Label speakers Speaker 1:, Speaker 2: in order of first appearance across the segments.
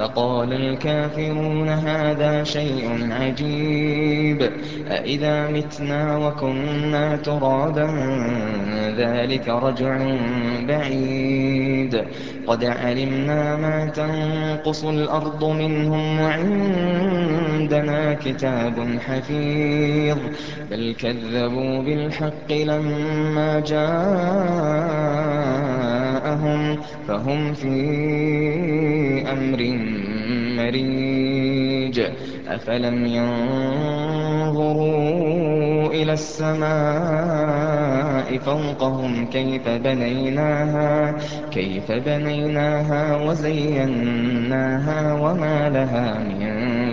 Speaker 1: فقال الكافرون هذا شيء عجيب أإذا متنا وكنا ترابا ذلك رجع بعيد. قد علمنا ما تنقص الأرض منهم وعندنا كتاب حفيظ. بل كذبوا بالحق لما جاءهم فهم في أمر مريج أفلم ينظروا إلى السماء فوقهم كيف بنيناها كيف بنيناها وزيناها وما لها من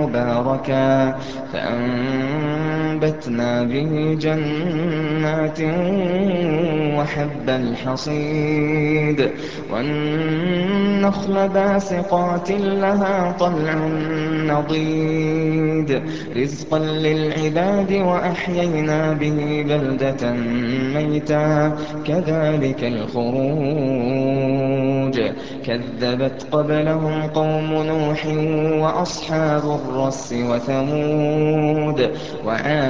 Speaker 1: مباركا. فأنبتنا به جنات وحب الحصيد والنخل باسقات لها طلع نضيد رزقا للعباد وأحيينا به بلدة ميتا كذلك الخروج كذبت قبلهم قوم نوح وأصحاب الرس وثمود وعاد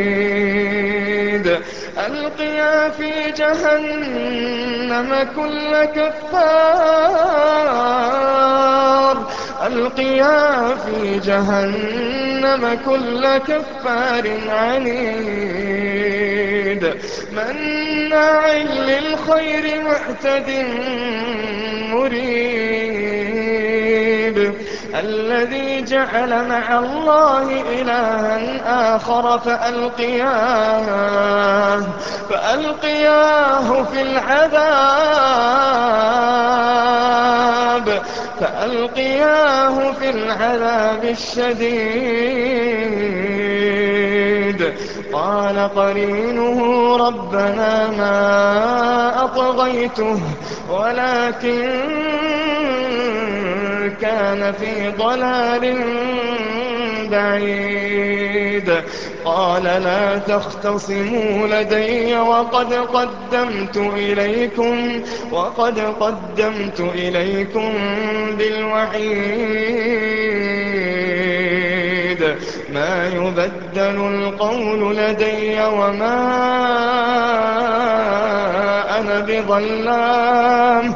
Speaker 1: ألقيا في جهنم كل كفار. ألقيا في جهنم كل كفار عنيد. من مَّنَّاعٍ لِّلْخَيْرِ مُعْتَدٍ مُّرِيبٍ الَّذِي جَعَلَ مَعَ اللَّهِ إِلَٰهًا آخَرَ فَأَلْقِيَاهُ فِي الْعَذَابِ الشَّدِيدِ. قَالَ قَرِينُهُ رَبَّنَا مَا أَطْغَيْتُهُ وَلَٰكِن كَانَ فِي ضَلَالٍ بَعِيدٍ. قَالَ لَا تَخْتَصِمُوا لَدَيَّ وَقَدْ قَدَّمْتُ إِلَيْكُم بِالْوَعِيدِ مَا يُبَدَّلُ الْقَوْلُ لَدَيَّ وَمَا أَنَا بِظَلَّامٍ.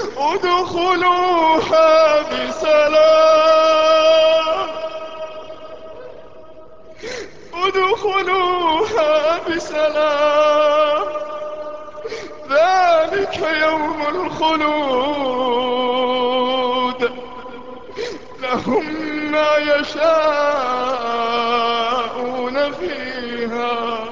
Speaker 1: ادْخُلُوهَا بِسَلَامٍ ۖ ذَٰلِكَ يَوْمُ الْخُلُودِ ۖ. لَهُم مَّا يَشَاءُونَ فِيهَا ۖ.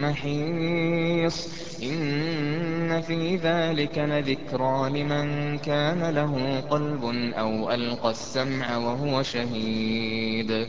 Speaker 2: مَّحِيصٍ إِنَّ فِي ذَٰلِكَ لَذِكْرَىٰ لِمَن كَانَ لَهُ قَلْبٌ أَوْ أَلْقَى السَّمْعَ وَهُوَ شَهِيدٌ.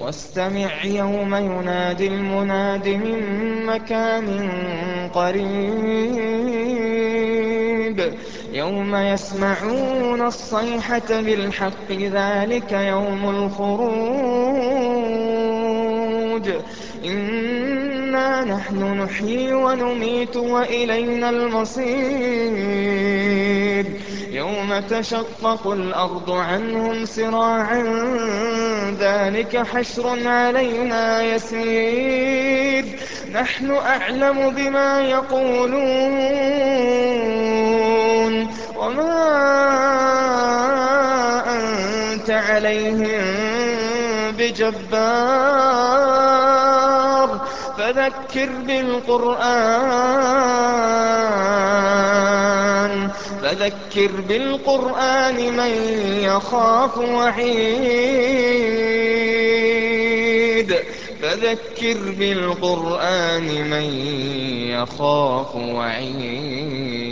Speaker 1: واستمع يوم ينادي المناد من مكان قريب. يوم يسمعون الصيحة بالحق ذلك يوم الخروج. إنا نحن نحيي ونميت وإلينا المصير. يوم تشقق الأرض عنهم سراعا ذلك حشر علينا يسير. نحن أعلم بما يقولون. وما أنت عليهم بجبار. فذكر بالقرآن. فذكر بالقرآن من يخاف وعيد. فذكر بالقرآن من يخاف وعيد.